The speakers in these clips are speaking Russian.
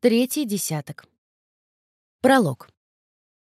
Третий десяток. Пролог.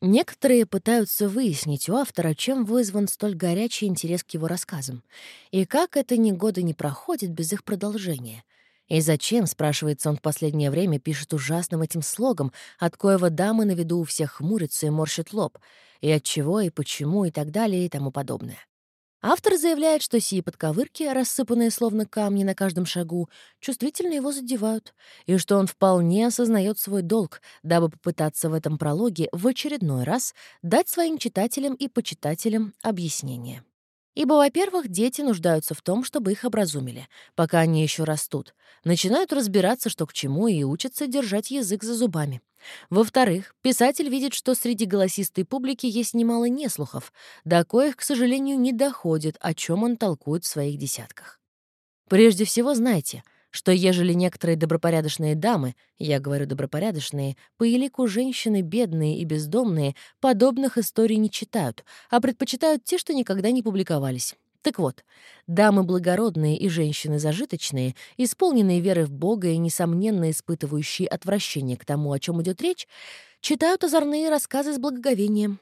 Некоторые пытаются выяснить у автора, чем вызван столь горячий интерес к его рассказам, и как это ни года не проходит без их продолжения. И зачем, спрашивается он в последнее время, пишет ужасным этим слогом, от коего дамы на виду у всех хмурятся и морщат лоб, и от чего, и почему, и так далее, и тому подобное. Автор заявляет, что сии подковырки, рассыпанные словно камни на каждом шагу, чувствительно его задевают, и что он вполне осознает свой долг, дабы попытаться в этом прологе в очередной раз дать своим читателям и почитателям объяснение. Ибо, во-первых, дети нуждаются в том, чтобы их образумили, пока они еще растут, начинают разбираться, что к чему, и учатся держать язык за зубами. Во-вторых, писатель видит, что среди голосистой публики есть немало неслухов, до коих, к сожалению, не доходит, о чем он толкует в своих десятках. Прежде всего, знайте, что ежели некоторые добропорядочные дамы, я говорю добропорядочные, по елику женщины бедные и бездомные, подобных историй не читают, а предпочитают те, что никогда не публиковались. Так вот, дамы благородные и женщины зажиточные, исполненные веры в Бога и, несомненно, испытывающие отвращение к тому, о чем идет речь, читают озорные рассказы с благоговением,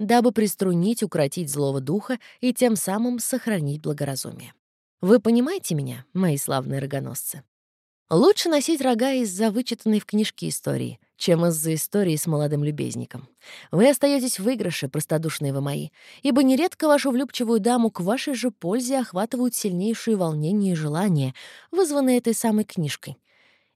дабы приструнить, укротить злого духа и тем самым сохранить благоразумие. Вы понимаете меня, мои славные рогоносцы? Лучше носить рога из-за вычитанной в книжке истории, чем из-за истории с молодым любезником. Вы остаетесь в выигрыше, простодушные вы мои, ибо нередко вашу влюбчивую даму к вашей же пользе охватывают сильнейшие волнения и желания, вызванные этой самой книжкой.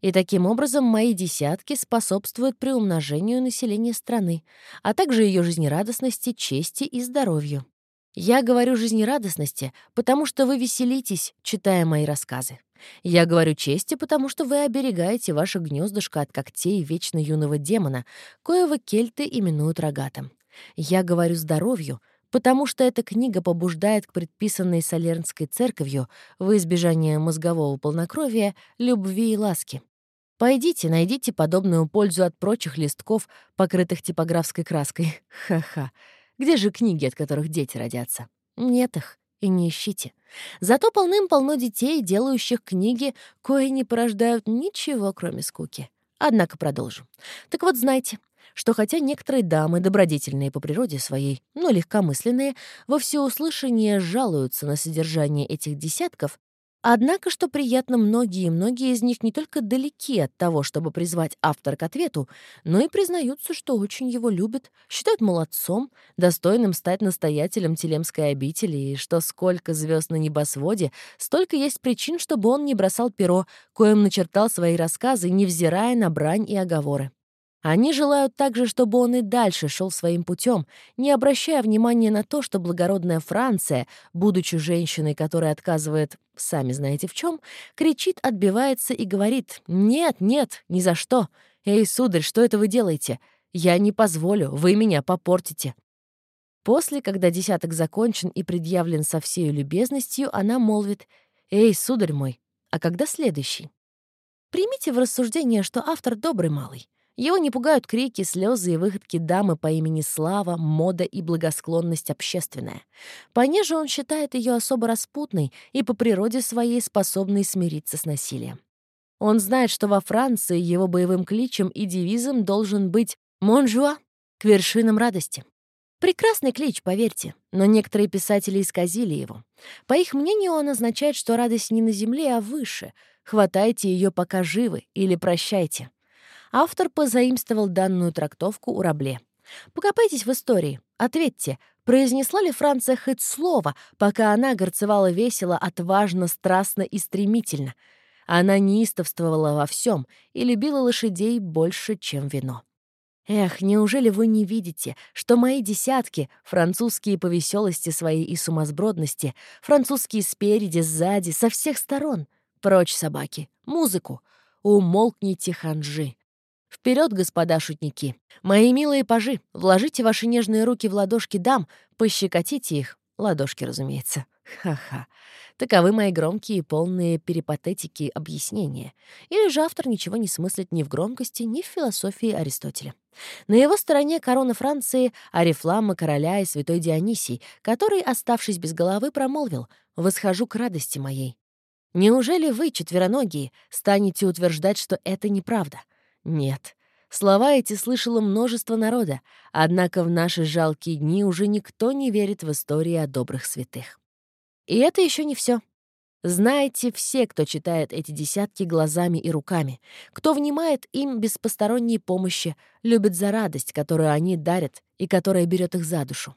И таким образом мои десятки способствуют приумножению населения страны, а также ее жизнерадостности, чести и здоровью. Я говорю жизнерадостности, потому что вы веселитесь, читая мои рассказы. Я говорю чести, потому что вы оберегаете ваше гнездышко от когтей вечно юного демона, коего кельты именуют рогатым. Я говорю здоровью, потому что эта книга побуждает к предписанной Солернской церковью во избежание мозгового полнокровия любви и ласки. Пойдите, найдите подобную пользу от прочих листков, покрытых типографской краской. Ха-ха. Где же книги, от которых дети родятся? Нет их, и не ищите. Зато полным-полно детей, делающих книги, кое не порождают ничего, кроме скуки. Однако продолжу. Так вот, знайте, что хотя некоторые дамы, добродетельные по природе своей, но легкомысленные, во всеуслышание жалуются на содержание этих десятков, Однако, что приятно, многие и многие из них не только далеки от того, чтобы призвать автора к ответу, но и признаются, что очень его любят, считают молодцом, достойным стать настоятелем Телемской обители, и что сколько звезд на небосводе, столько есть причин, чтобы он не бросал перо, коим начертал свои рассказы, невзирая на брань и оговоры. Они желают также, чтобы он и дальше шел своим путем, не обращая внимания на то, что благородная Франция, будучи женщиной, которая отказывает, сами знаете в чем, кричит, отбивается и говорит «Нет, нет, ни за что! Эй, сударь, что это вы делаете? Я не позволю, вы меня попортите!» После, когда десяток закончен и предъявлен со всей любезностью, она молвит «Эй, сударь мой, а когда следующий?» Примите в рассуждение, что автор добрый малый. Его не пугают крики, слезы и выходки дамы по имени Слава, мода и благосклонность общественная. Понеже он считает ее особо распутной и по природе своей способной смириться с насилием. Он знает, что во Франции его боевым кличем и девизом должен быть «Монжуа» — к вершинам радости. Прекрасный клич, поверьте, но некоторые писатели исказили его. По их мнению, он означает, что радость не на земле, а выше. Хватайте ее, пока живы, или прощайте автор позаимствовал данную трактовку у Рабле. Покопайтесь в истории. Ответьте, произнесла ли Франция хоть слово, пока она горцевала весело, отважно, страстно и стремительно? Она неистовствовала во всем и любила лошадей больше, чем вино. Эх, неужели вы не видите, что мои десятки, французские по веселости своей и сумасбродности, французские спереди, сзади, со всех сторон? Прочь собаки, музыку, умолкните ханжи. Вперед, господа шутники! Мои милые пажи, вложите ваши нежные руки в ладошки дам, пощекотите их. Ладошки, разумеется. Ха-ха. Таковы мои громкие и полные перипатетики объяснения. Или же автор ничего не смыслит ни в громкости, ни в философии Аристотеля. На его стороне корона Франции, Арифлама короля и святой Дионисий, который, оставшись без головы, промолвил «Восхожу к радости моей». Неужели вы, четвероногие, станете утверждать, что это неправда? Нет. Слова эти слышало множество народа, однако в наши жалкие дни уже никто не верит в истории о добрых святых. И это еще не все. Знаете все, кто читает эти десятки глазами и руками, кто внимает им без посторонней помощи, любит за радость, которую они дарят и которая берет их за душу.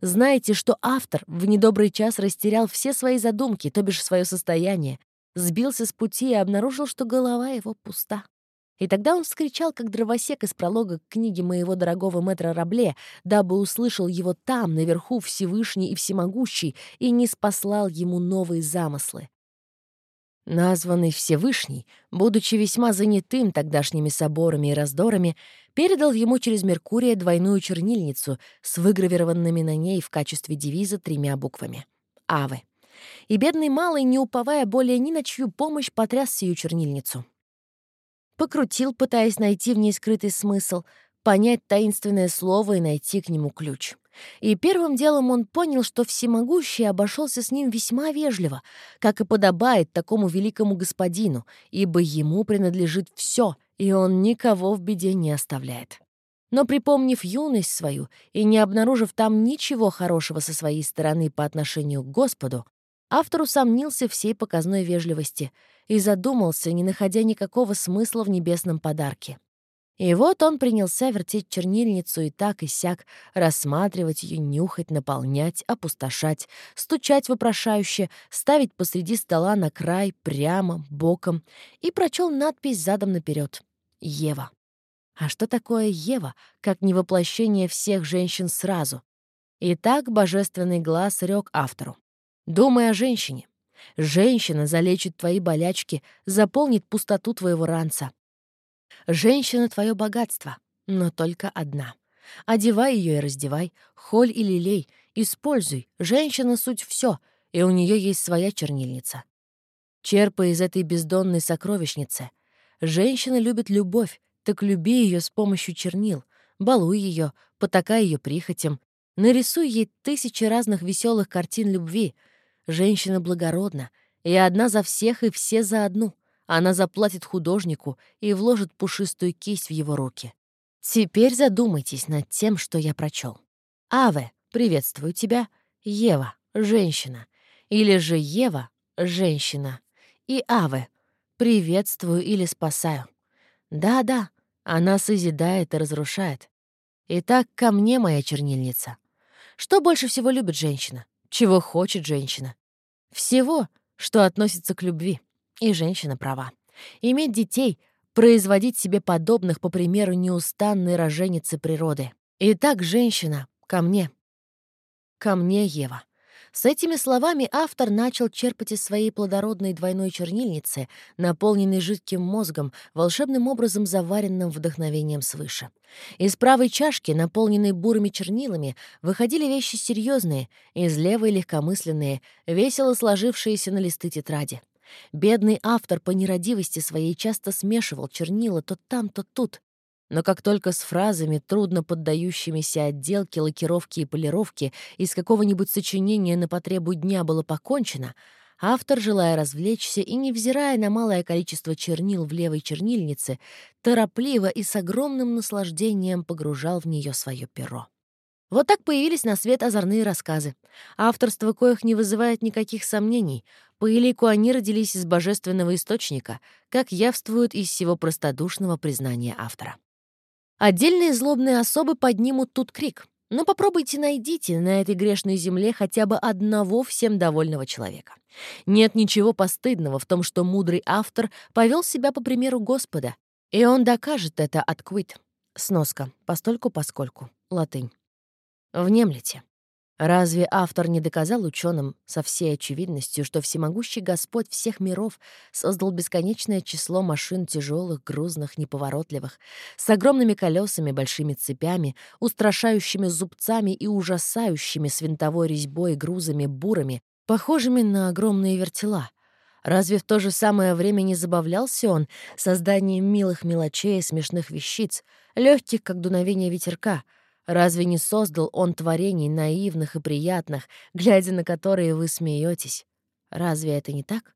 Знаете, что автор в недобрый час растерял все свои задумки, то бишь свое состояние, сбился с пути и обнаружил, что голова его пуста. И тогда он вскричал, как дровосек из пролога к книге моего дорогого мэтра Рабле, дабы услышал его там, наверху, Всевышний и Всемогущий, и не спаслал ему новые замыслы. Названный Всевышний, будучи весьма занятым тогдашними соборами и раздорами, передал ему через Меркурия двойную чернильницу с выгравированными на ней в качестве девиза тремя буквами — «Авы». И бедный малый, не уповая более ни на чью помощь, потряс сию чернильницу покрутил, пытаясь найти в ней скрытый смысл, понять таинственное слово и найти к нему ключ. И первым делом он понял, что всемогущий обошелся с ним весьма вежливо, как и подобает такому великому господину, ибо ему принадлежит все, и он никого в беде не оставляет. Но припомнив юность свою и не обнаружив там ничего хорошего со своей стороны по отношению к Господу, автор усомнился всей показной вежливости — и задумался, не находя никакого смысла в небесном подарке. И вот он принялся вертеть чернильницу и так и сяк, рассматривать ее, нюхать, наполнять, опустошать, стучать вопрошающе, ставить посреди стола на край, прямо, боком, и прочел надпись задом наперед «Ева». А что такое Ева, как не воплощение всех женщин сразу? И так божественный глаз рёк автору. Думай о женщине. Женщина залечит твои болячки, заполнит пустоту твоего ранца. Женщина — твое богатство, но только одна. Одевай ее и раздевай, холь или лей, используй. Женщина — суть все, и у нее есть своя чернильница. Черпай из этой бездонной сокровищницы. Женщина любит любовь, так люби ее с помощью чернил, балуй ее, потакай ее прихотям, нарисуй ей тысячи разных веселых картин любви — Женщина благородна, и одна за всех, и все за одну. Она заплатит художнику и вложит пушистую кисть в его руки. Теперь задумайтесь над тем, что я прочел. Аве, приветствую тебя. Ева, женщина. Или же Ева, женщина. И Аве, приветствую или спасаю. Да-да, она созидает и разрушает. Итак, ко мне, моя чернильница. Что больше всего любит женщина? Чего хочет женщина? Всего, что относится к любви. И женщина права. Иметь детей, производить себе подобных, по примеру неустанной роженицы природы. Итак, женщина, ко мне. Ко мне, Ева. С этими словами автор начал черпать из своей плодородной двойной чернильницы, наполненной жидким мозгом, волшебным образом заваренным вдохновением свыше. Из правой чашки, наполненной бурыми чернилами, выходили вещи серьезные, из левой — легкомысленные, весело сложившиеся на листы тетради. Бедный автор по нерадивости своей часто смешивал чернила то там, то тут, но как только с фразами, трудно поддающимися отделке, лакировке и полировке, из какого-нибудь сочинения на потребу дня было покончено, автор, желая развлечься и невзирая на малое количество чернил в левой чернильнице, торопливо и с огромным наслаждением погружал в нее свое перо. Вот так появились на свет озорные рассказы, авторство коих не вызывает никаких сомнений. По элику они родились из божественного источника, как явствуют из всего простодушного признания автора. Отдельные злобные особы поднимут тут крик. Но попробуйте найдите на этой грешной земле хотя бы одного всем довольного человека. Нет ничего постыдного в том, что мудрый автор повел себя по примеру Господа, и он докажет это от квит. Сноска. Постольку-поскольку. Латынь. Внемлите. Разве автор не доказал ученым со всей очевидностью, что всемогущий Господь всех миров создал бесконечное число машин тяжелых, грузных, неповоротливых, с огромными колесами, большими цепями, устрашающими зубцами и ужасающими с винтовой резьбой грузами бурами, похожими на огромные вертела? Разве в то же самое время не забавлялся он созданием милых мелочей и смешных вещиц, легких, как дуновение ветерка — Разве не создал он творений наивных и приятных, глядя на которые вы смеетесь? Разве это не так?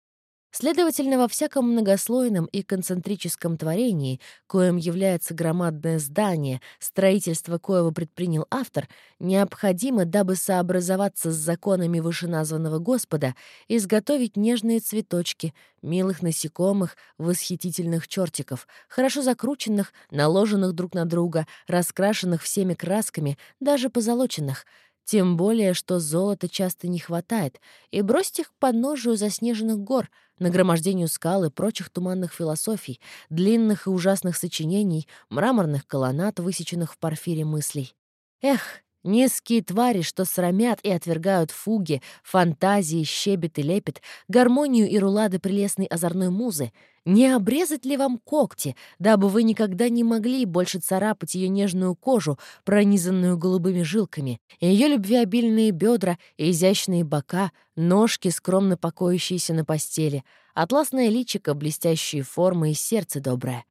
Следовательно, во всяком многослойном и концентрическом творении, коим является громадное здание, строительство коего предпринял автор, необходимо, дабы сообразоваться с законами вышеназванного Господа, изготовить нежные цветочки, милых насекомых, восхитительных чертиков, хорошо закрученных, наложенных друг на друга, раскрашенных всеми красками, даже позолоченных — тем более, что золота часто не хватает, и бросить их к подножию заснеженных гор, нагромождению скал и прочих туманных философий, длинных и ужасных сочинений, мраморных колоннад, высеченных в парфире мыслей. Эх, Низкие твари, что срамят и отвергают фуги, фантазии, щебет и лепет, гармонию и рулады прелестной озорной музы, не обрезать ли вам когти, дабы вы никогда не могли больше царапать ее нежную кожу, пронизанную голубыми жилками, ее любвеобильные бедра изящные бока, ножки, скромно покоящиеся на постели, атласное личико, блестящие формы и сердце доброе?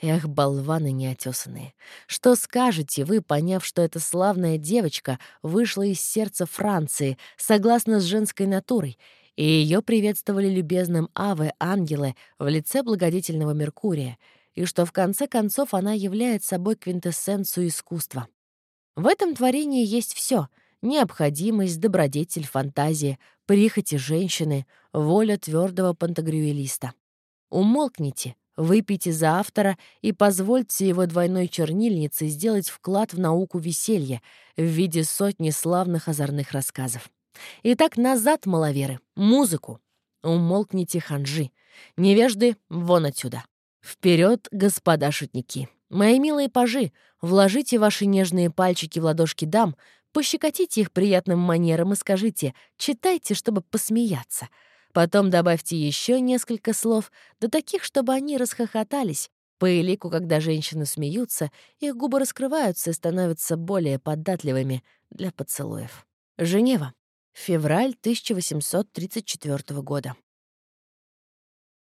Эх, болваны неотесанные. Что скажете вы, поняв, что эта славная девочка вышла из сердца Франции, согласно с женской натурой, и ее приветствовали любезным Аве ангелы в лице благодетельного Меркурия, и что в конце концов она является собой квинтэссенцию искусства. В этом творении есть все: необходимость, добродетель, фантазия, прихоти женщины, воля твердого пантагрюэлиста. Умолкните, Выпейте за автора и позвольте его двойной чернильнице сделать вклад в науку веселья в виде сотни славных озорных рассказов. Итак, назад, маловеры, музыку. Умолкните ханжи. Невежды, вон отсюда. Вперед, господа шутники. Мои милые пажи, вложите ваши нежные пальчики в ладошки дам, пощекотите их приятным манером и скажите «читайте, чтобы посмеяться». Потом добавьте еще несколько слов, до таких, чтобы они расхохотались. По элику, когда женщины смеются, их губы раскрываются и становятся более податливыми для поцелуев. Женева. Февраль 1834 года.